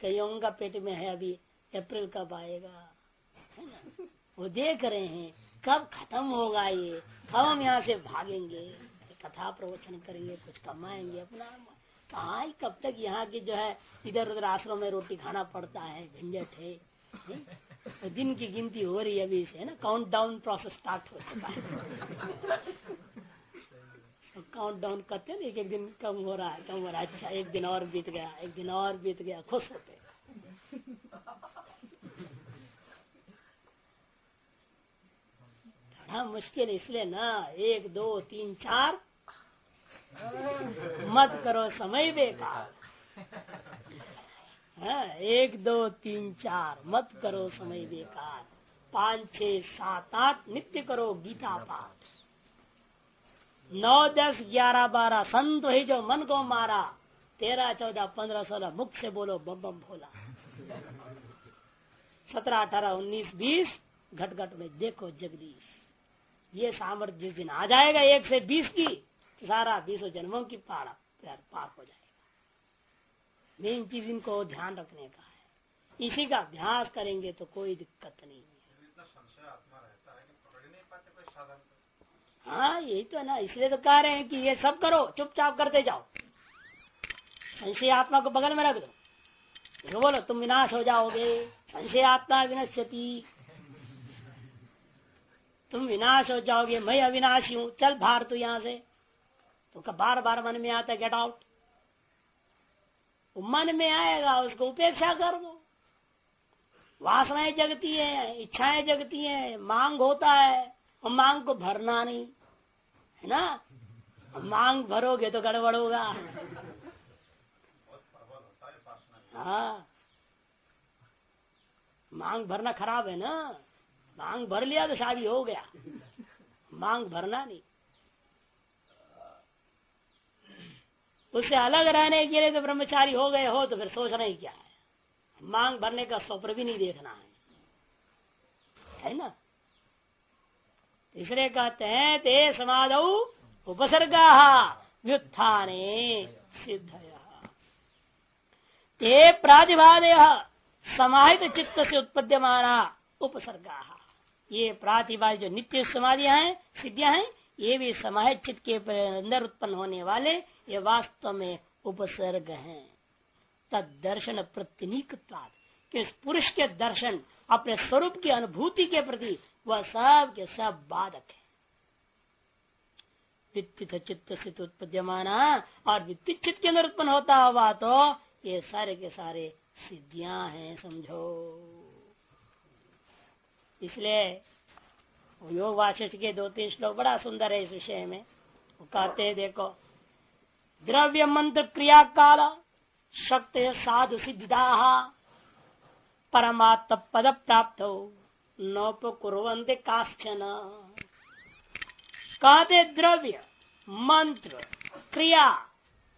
कईयों का पेट में है अभी अप्रैल कब आएगा? है ना? वो देख रहे हैं कब खत्म होगा ये? कब हम यहाँ से भागेंगे कथा प्रवचन करेंगे कुछ कमाएँगे अपना। कहा कब तक यहाँ की जो है इधर उधर आश्रम में रोटी खाना पड़ता है झंझट है, तो दिन की गिनती हो रही है अभी से है ना? काउंट डाउन प्रोसेस स्टार्ट हो चुका है। [LAUGHS] काउंट डाउन करते हैं एक एक दिन कम हो रहा है कम हो रहा है। अच्छा एक दिन और बीत गया एक दिन और बीत गया खुश होते थोड़ा मुश्किल इसलिए ना एक दो तीन चार। मत करो समय बेकार। [LAUGHS] हाँ, एक दो तीन चार मत करो समय बेकार। पाँच छ सात आठ नित्य करो गीता पाठ। नौ दस ग्यारह बारह संत ही जो मन को मारा। तेरह चौदह पंद्रह सोलह मुख से बोलो बम बम भोला। सत्रह अठारह उन्नीस बीस घट घट में देखो जगदीश। ये सामर्थ्य जिस दिन आ जाएगा एक से बीस की तो सारा बीसों जन्मों की पार पार हो जाएगा। मेन चीज़ इनको ध्यान रखने का है। इसी का अभ्यास करेंगे तो कोई दिक्कत नहीं है। हाँ यही तो है ना। इसलिए तो कह रहे हैं कि ये सब करो, चुपचाप करते जाओ। संशय आत्मा को बगल में रख दो। बोलो, तुम विनाश हो जाओगे। संशय आत्मा विनश्यति। तुम विनाश हो जाओगे, मैं अविनाशी हूँ। चल बाहर तू यहाँ से। तो बार बार मन में आता है गेट आउट मन में आएगा, उसको उपेक्षा कर दो। वासनाएँ जगती है, इच्छाएँ जगती है, मांग होता है, और मांग को भरना नहीं, है ना? मांग भरोगे तो गड़बड़ होगा। हाँ। मांग भरना खराब है ना? मांग भर लिया तो शादी हो गया। मांग भरना नहीं। उससे अलग रहने के लिए तो ब्रह्मचारी हो गए हो तो फिर सोचना ही क्या है? मांग भरने का स्वप्न भी नहीं देखना है। है ना? तीसरे कहते हैं, ते समाध उपसर्गा व्युत्थाने सिद्ध ते प्रातिभादय समाहित चित्त से उत्पद्यमाना उपसर्गा। ये प्रातिभा जो नित्य समाधियाँ हैं, सिद्धियाँ हैं, ये भी समाहित चित्त के अंदर उत्पन्न होने वाले ये वास्तव में उपसर्ग हैं। तद दर्शन प्रतिनिक कि पुरुष के दर्शन अपने स्वरूप की अनुभूति के प्रति वह सब के सब बाधक है। वित्त चित्त से उत्पद्यमाना और वित्त चित्त के अंदर उत्पन्न होता हुआ तो ये सारे के सारे सिद्धियाँ हैं, समझो। इसलिए योग वाशिष्ठ के दो तीन श्लोक बड़ा सुंदर है इस विषय में। वो कहते हैं, देखो द्रव्य मंत्र क्रिया काल शक्ति साधु सिद्धा परमात्म पद प्राप्त हो नौपकुरवंते काश्चन। कहते द्रव्य, मंत्र, क्रिया,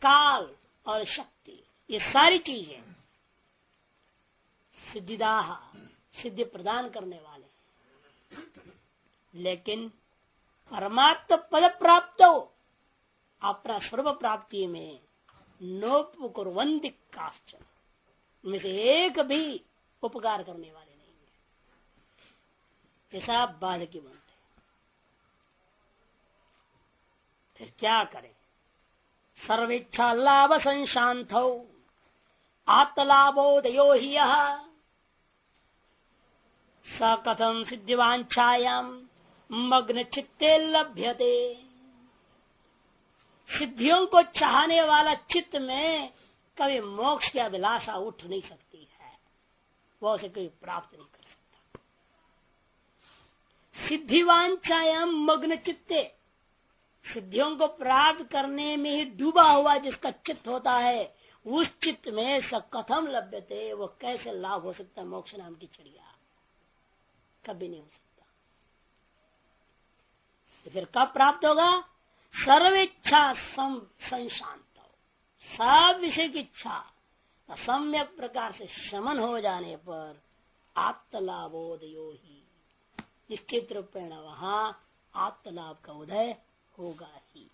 काल और शक्ति, ये सारी चीज़ें सिद्धिदाह, सिद्धि प्रदान करने वाले लेकिन परमात्म पद प्राप्त हो अपना सर्व प्राप्ति में नोपकुरवंती काश्चन। में से एक भी उपकार करने वाले नहीं है। ऐसा बाधक बनते फिर क्या करें? सर्वेच्छा लाभ संशांत हो आत्मलाभोदयो ही स कथम सिद्धिवांछायाम मग्न चित्ते लभ्यते। सिद्धियों को चाहने वाला चित्त में कभी मोक्ष की अभिलाषा उठ नहीं सकती है। वह उसे कभी प्राप्त नहीं कर सकता। सिद्धिवान सिद्धिवांछायाम मग्न चित्ते, सिद्धियों को प्राप्त करने में ही डूबा हुआ जिसका चित्त होता है, उस चित्त में कथम लभ्य थे वो कैसे लाभ हो सकता है मोक्ष नाम की चिड़िया? कभी नहीं हो सकता। तो फिर कब प्राप्त होगा? सर्वेच्छा सम संशांत। सब विषय की इच्छा। सम्यक प्रकार से शमन हो जाने पर आत्मलाभोदयो ही। निश्चित रूपेण वहाँ आत्मलाभ का उदय होगा ही।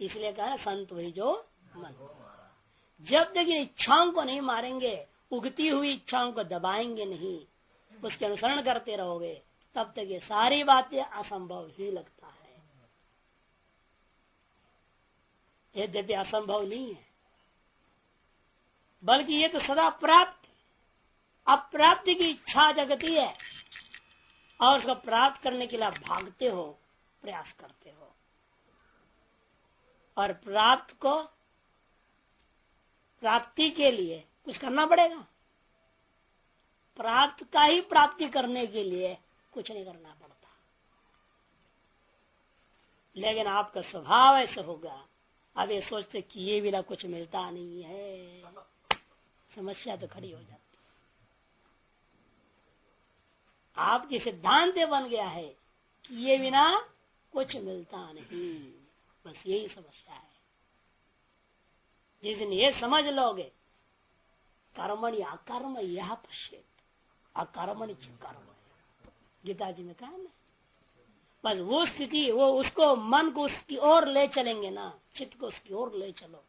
इसलिए कहा संत वही जो मन। जब तक इन इच्छाओं को नहीं मारेंगे, उगती हुई इच्छाओं को दबाएँगे नहीं, उसके अनुसरण करते रहोगे, तब तक ये सारी बातें असंभव ही लगता है यद्यपि असंभव नहीं है। बल्कि ये तो सदा प्राप्त, अप्राप्त की इच्छा जगती है। और उसको प्राप्त करने के लिए भागते हो, प्रयास करते हो। और प्राप्त को, प्राप्ति के लिए कुछ करना पड़ेगा। प्राप्त का ही प्राप्ति करने के लिए कुछ नहीं करना पड़ता। लेकिन आपका स्वभाव ऐसा होगा अब ये सोचते कि ये बिना कुछ मिलता नहीं है। समस्या तो खड़ी हो जाती है। आपके सिद्धांत बन गया है कि ये बिना कुछ मिलता नहीं। बस यही समस्या है। जिस दिन ये समझ लोगे, कर्मणि अकर्म यह पश्चित अकर्मणि कर्म गीता जी में कहा ना बस वो स्थिति, वो उसको मन को उसकी ओर ले चलेंगे ना, चित्त को उसकी ओर ले चलो।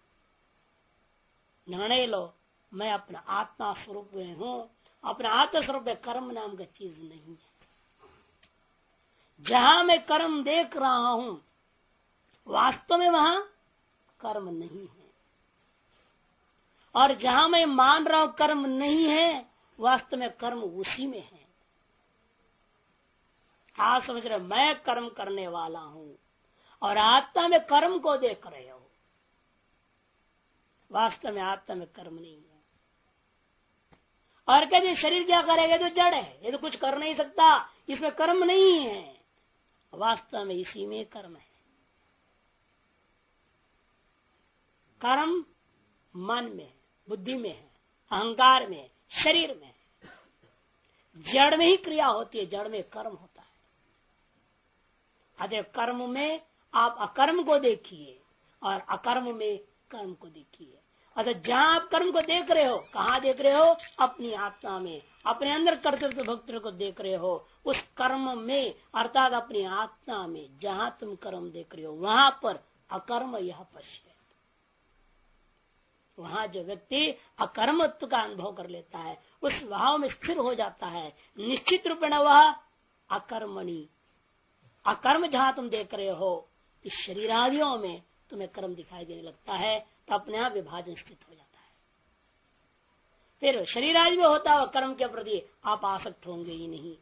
निर्णय लो, मैं अपना आत्मा स्वरूप में हूँ, अपना आत्मा स्वरूप में कर्म नाम का चीज़ नहीं है। जहाँ मैं कर्म देख रहा हूँ, वास्तव में वहाँ कर्म नहीं है। और जहाँ मैं मान रहा हूँ कर्म नहीं है, वास्तव में कर्म उसी में है। आप समझ रहे मैं कर्म करने वाला हूँ और आत्मा में कर्म को देख रहे हो। वास्तव में आत्मा में कर्म नहीं है। और कहते शरीर क्या करेगा तो जड़ है? ये तो कुछ कर नहीं सकता। इसमें कर्म नहीं है। वास्तव में इसी में कर्म है। कर्म मन में बुद्धि में है, अहंकार में शरीर में जड़ में ही क्रिया होती है, जड़ में कर्म होता है। अतः कर्म में आप अकर्म को देखिए और अकर्म में कर्म को देखिए। अतः जहाँ आप कर्म को देख रहे हो, कहा देख रहे हो? अपनी आत्मा में, अपने अंदर कर्तृत्व भक्त को देख रहे हो। उस कर्म में, अर्थात अपनी आत्मा में, जहाँ तुम कर्म देख रहे हो, वहाँ पर अकर्म यह पश्य वहाँ जो व्यक्ति अकर्मत्व का अनुभव कर लेता है, उस भाव में स्थिर हो जाता है। निश्चित रूप में वह अकर्मणी अकर्म जहाँ तुम देख रहे हो, इस शरीरादियों में तुम्हें कर्म दिखाई देने लगता है तो अपने आप विभाजन स्थित हो जाता है। फिर शरीर आदि में होता हुआ कर्म के प्रति आप आसक्त होंगे ही नहीं।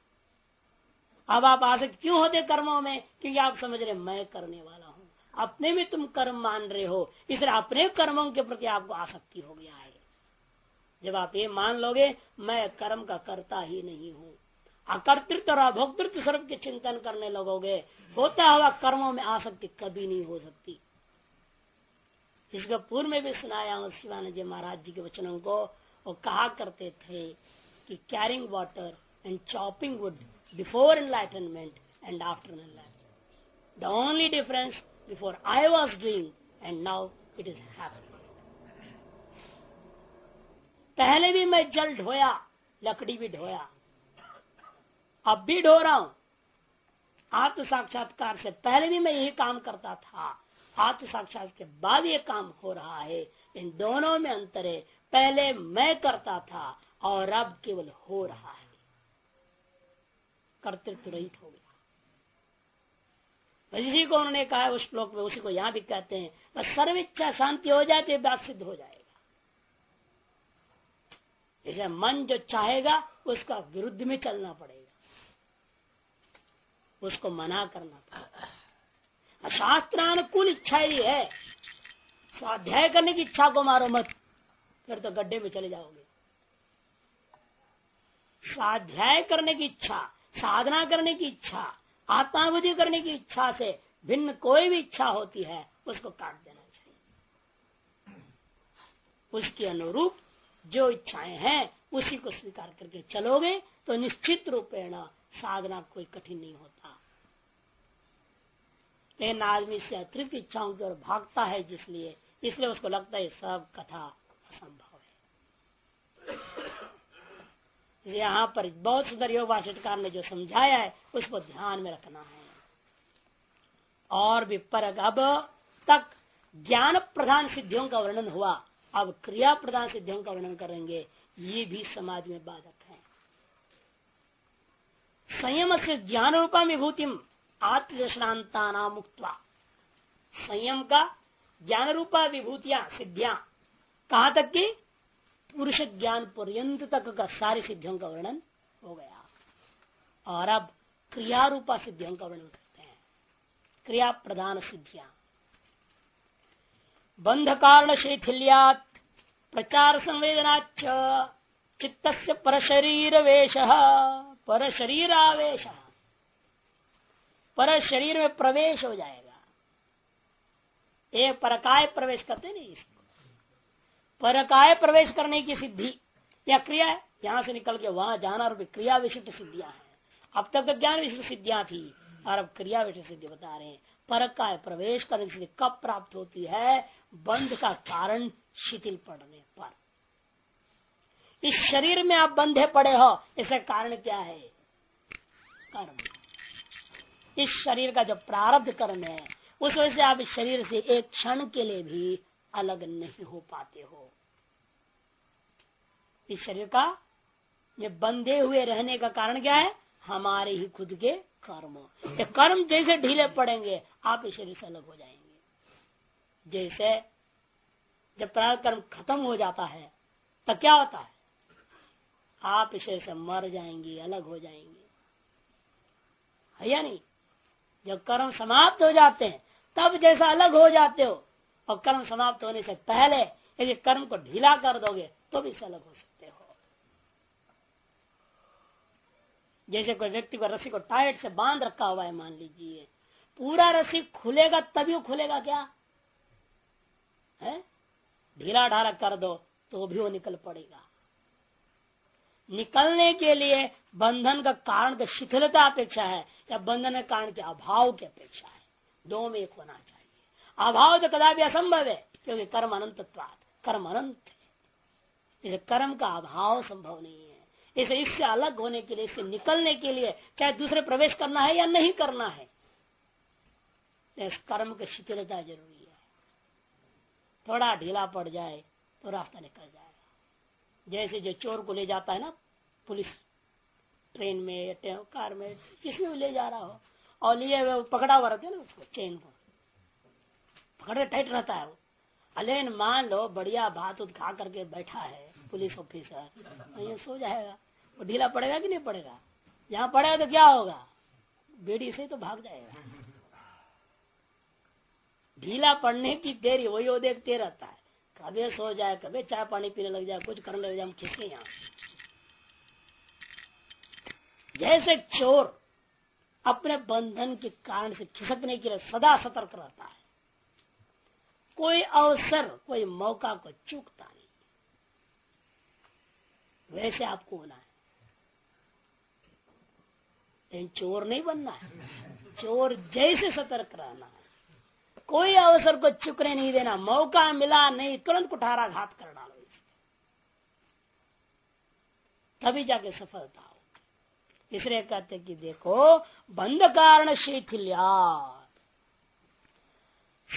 अब आप आसक्त क्यों होते कर्मों में? क्योंकि आप समझ रहे मैं करने वाला हूँ। अपने में तुम कर्म मान रहे हो इसलिए अपने कर्मों के प्रति आपको आसक्ति हो गया है। जब आप ये मान लोगे, मैं कर्म का करता ही नहीं हूँ। अकर्तृत्व और अभोक्तृत्व स्वरूप के चिंतन करने लगोगे, होता हुआ कर्मों में आसक्ति कभी नहीं हो सकती। इसका पूर्व में भी सुनाया हूँ, शिवानंद जी महाराज जी के वचनों को, वो कहा करते थे कि carrying water and chopping wood before enlightenment and after the only difference before I was doing and now it is happening पहले भी मैं जल ढोया, लकड़ी भी ढोया अब भी ढो रहा हूँ। आत्म साक्षात्कार से पहले भी मैं यही काम करता था। आत्म साक्षात के बाद ये काम हो रहा है। इन दोनों में अंतर है पहले मैं करता था और अब केवल हो रहा है। कर्तृत्व रहित हो गया। इसी को उन्होंने कहा उस श्लोक में उसी को यहाँ भी कहते हैं, बस सर्व इच्छा शांति हो जाए तो बात सिद्ध हो जाएगा। जैसे मन जो चाहेगा, उसका विरुद्ध में चलना पड़ेगा। उसको मना करना पड़ेगा शास्त्रानुकूल इच्छा ही है। स्वाध्याय करने की इच्छा को मारो मत, फिर तो गड्ढे में चले जाओगे। स्वाध्याय करने की इच्छा, साधना करने की इच्छा आत्मावधि करने की इच्छा से भिन्न कोई भी इच्छा होती है, उसको काट देना चाहिए। उसके अनुरूप जो इच्छाएँ हैं, उसी को स्वीकार करके चलोगे तो निश्चित रूपेण साधना कोई कठिन नहीं होता। लेकिन आदमी से अतिरिक्त इच्छाओं की ओर भागता है जिसलिए, इसलिए उसको लगता है सब कथा असंभव है। [COUGHS] यहाँ पर बहुत सुंदर योग ने जो समझाया है, उसको ध्यान में रखना है। और भी पर अब तक ज्ञान प्रधान सिद्धियों का वर्णन हुआ। अब क्रिया प्रधान सिद्धियों का वर्णन करेंगे, ये भी समाज में बाधक है। संयम से ज्ञान रूपा विभूति आत्मशांता नाम मुक्त संयम का ज्ञान रूपा विभूतियाँ सिद्धियाँ। कहाँ तक की? पुरुष ज्ञान पर्यंत तक का सारी सिद्धियों का वर्णन हो गया। और अब क्रिया रूपा सिद्धियों का वर्णन करते हैं। क्रिया प्रधान सिद्धियाँ। बंध कारण शैथिल्यात प्रचार संवेदनाच चित्त पर शरीर वेश पर शरीरावेश पर शरीर में प्रवेश हो जाएगा। एक परकाय प्रवेश करते नहीं इसको। परकाय प्रवेश करने की सिद्धि या क्रिया है। यहाँ से निकल के वहाँ जाना और क्रिया विशिष्ट सिद्धियाँ हैं। अब तक तो ज्ञान विशिष्ट सिद्धियाँ थी, और अब क्रिया विशिष्ट सिद्धि बता रहे हैं। पर का प्रवेश करने की सिद्धि कब प्राप्त होती है? बंध का कारण शिथिल पड़ने पर। इस शरीर में आप बंधे पड़े हो, इसका कारण क्या है? कर्म। इस शरीर का जो प्रारब्ध कर्म है, उस वजह से आप इस शरीर से एक क्षण के लिए भी अलग नहीं हो पाते हो। इस शरीर का ये बंधे हुए रहने का कारण क्या है? हमारे ही खुद के कर्म। ये कर्म जैसे ढीले पड़ेंगे, आप इस शरीर से अलग हो जाएँगे। जैसे जब प्रारंभ कर्म खत्म हो जाता है, तब क्या होता है? आप इस शरीर से मर जाएँगे, अलग हो जाएँगे। या नहीं? जब कर्म समाप्त हो जाते हैं, तब जैसा अलग हो जाते हो, और कर्म समाप्त होने से पहले यदि कर्म को ढीला कर दोगे तो भी अलग हो सकते हो। जैसे कोई व्यक्ति को रस्सी को टाइट से बाँध रखा हुआ है, मान लीजिए, पूरा रस्सी खुलेगा तभी खुलेगा क्या? है? ढीला ढाला कर दो तो भी वो निकल पड़ेगा। निकलने के लिए बंधन का कारण का शिथिलता अपेक्षा है या बंधन के कारण के अभाव की अपेक्षा है? दो में एक होना चाहिए। अभाव तो कदापि असंभव है, क्योंकि कर्म अनंत कर्म अनंत है। कर्म का अभाव संभव नहीं है। इसे इससे अलग होने के लिए, इससे निकलने के लिए चाहे दूसरे प्रवेश करना है या नहीं करना है, इस कर्म की शिथिलता ज़रूरी है। थोड़ा ढीला पड़ जाए तो रास्ता निकल जाएगा जैसे जो चोर को ले जाता है ना, पुलिस ट्रेन में कार में किसमें भी ले जा रहा हो, और लिए पकड़ा हुआ रहते ना उसको, चेन को। पकड़े टाइट रहता है वो। अलेन, मान लो, बढ़िया भात उत खा करके बैठा है, पुलिस ऑफिसर ये सो जाएगा। वो ढीला पड़ेगा कि नहीं पड़ेगा? यहाँ पड़ेगा तो क्या होगा? बेड़ी से तो भाग जाएगा। ढीला पड़ने की देरी, वही वो देखते रहता है। कभी सो जाए, कभी चाय पानी पीने लग जाए, कुछ करने लग जाए, हम खिसके यहाँ। जैसे चोर अपने बंधन के कारण से खिसकने के लिए सदा सतर्क रहता है। कोई अवसर, कोई मौका को चूकता नहीं। वैसे आपको होना है। लेकिन चोर नहीं बनना है। चोर जैसे सतर्क रहना है। कोई अवसर को चुकने नहीं देना, मौका मिला नहीं, तुरंत कुठारा घात कर डालो तभी जाके सफलता हो। इसलिए कहते कि देखो बंध कारण शिथिल्या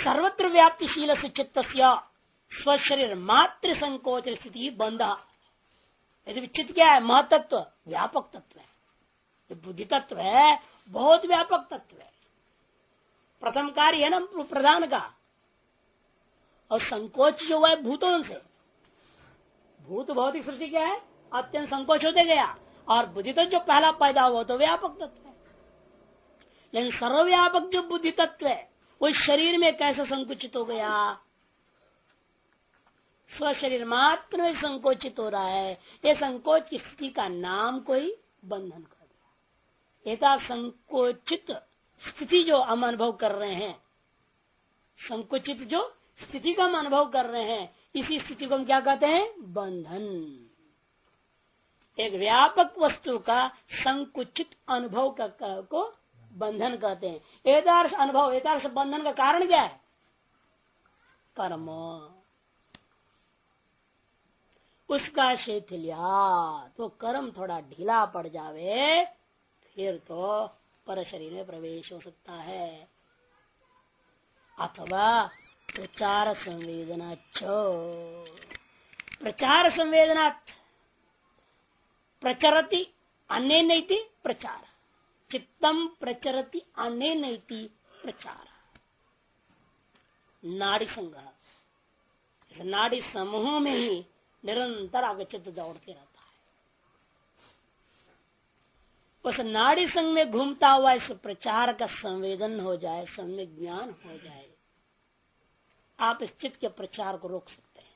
सर्वत्र व्याप्तिशील से चित्त स्वशरीर मात्र संकोच स्थिति बंध यदि चित्त क्या है? महतत्व, व्यापक तत्व है। बुद्धि तत्व है, बहुत व्यापक तत्व है। प्रथम कार्य है ना, प्रधान का। और संकोच जो हुआ है भूतों से। भूत भौतिक सृष्टि क्या है? अत्यंत संकोच होते गया। और बुद्धि तत्व जो पहला पैदा हुआ तो व्यापक तत्व है। लेकिन सर्वव्यापक जो बुद्धि तत्व है, वो शरीर में कैसे संकुचित हो गया? स्व शरीर मात्र में संकोचित हो रहा है। ये संकोच की स्थिति का नाम कोई बंधन कर दिया। संकोचित स्थिति जो हम अनुभव कर रहे हैं संकुचित जो स्थिति का हम अनुभव कर रहे हैं इसी स्थिति को हम क्या कहते हैं? बंधन। एक व्यापक वस्तु का संकुचित अनुभव का, बंधन कहते हैं। एदार्श अनुभव एदार्श बंधन का कारण क्या है? कर्म। उसका शिथिल्या तो कर्म थोड़ा ढीला पड़ जावे फिर तो पर शरीर में प्रवेश हो सकता है। अथवा प्रचार संवेदना प्रचार संवेदना प्रचरति अन्य नहीं प्रचार। चित्तम प्रचरति अन्य नहीं प्रचार। नाड़ी संग्रह नाड़ी समूह में ही निरंतर आगे चित्त दौड़ते रहता है उस नाड़ी संग में घूमता हुआ इस प्रचार का संवेदन हो जाए सम्यक ज्ञान हो जाए, आप इस चित्त के प्रचार को रोक सकते हैं।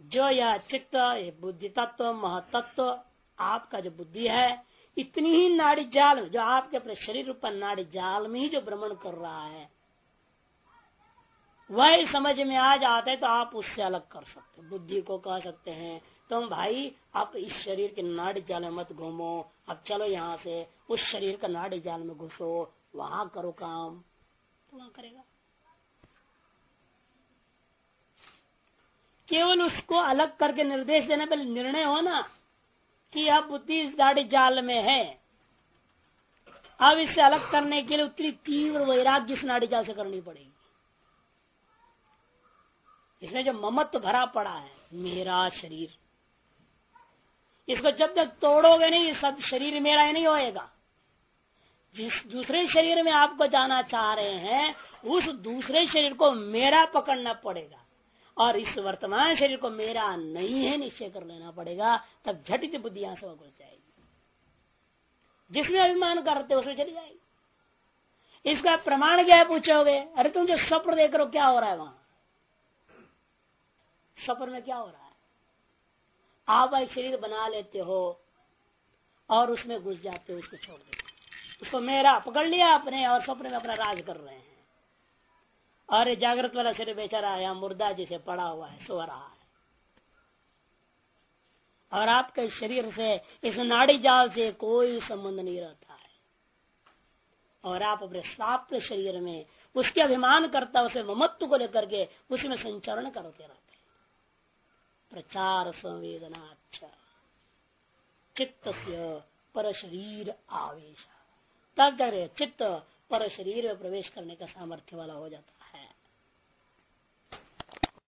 जो यह चित्त बुद्धि तत्व महतत्व आपका जो बुद्धि है, इतनी ही नाड़ी जाल जो आपके अपने शरीर पर नाड़ी जाल में ही जो भ्रमण कर रहा है, वही समझ में आ जाते तो आप उससे अलग कर सकते बुद्धि को कह सकते हैं तुम भाई आप इस शरीर के नाड़ी जाल में मत घूमो। अब चलो यहाँ से उस शरीर का नाड़ी जाल में घुसो। वहाँ करो काम। तो वहाँ करेगा। केवल उसको अलग करके निर्देश देने पर निर्णय हो ना कि अब बुद्धि इस गाड़ी जाल में है। अब इससे अलग करने के लिए उतनी तीव्र वैराग्य इस नाड़ी जाल से करनी पड़ेगी। इसमें जो ममत्व भरा पड़ा है मेरा शरीर। इसको जब तक तोड़ोगे नहीं सब शरीर मेरा ही नहीं होएगा। जिस दूसरे शरीर में आपको जाना चाह रहे हैं, उस दूसरे शरीर को मेरा पकड़ना पड़ेगा। और इस वर्तमान शरीर को मेरा नहीं है, निश्चय कर लेना पड़ेगा, तब झटित बुद्धि यहाँ से घुस जाएगी। जिसमें अभिमान करते उसमें चली जाएगी। इसका प्रमाण क्या पूछोगे? अरे तुम जो स्वप्न देख रहे हो, क्या हो रहा है वहाँ? स्वप्न में क्या हो रहा है? आप एक शरीर बना लेते हो और उसमें घुस जाते हो, उसको छोड़ देते उसको मेरा, पकड़ लिया आपने और स्वप्न में अपना राज कर रहे हैं। और जागृत वाला शरीर बेचारा है मुर्दा जिसे पड़ा हुआ है, सो रहा है। और आपके शरीर से, इस नाड़ी जाल से कोई संबंध नहीं रहता है। और आप अपने साप्त शरीर में, उसके अभिमान करता, उसे ममत्व को लेकर के उसमें संचरण करते रहते प्रचार संवेदना अच्छा चित्त पर शरीर आवेश। तब जाकर चित्त पर शरीर में प्रवेश करने का सामर्थ्य वाला हो जाता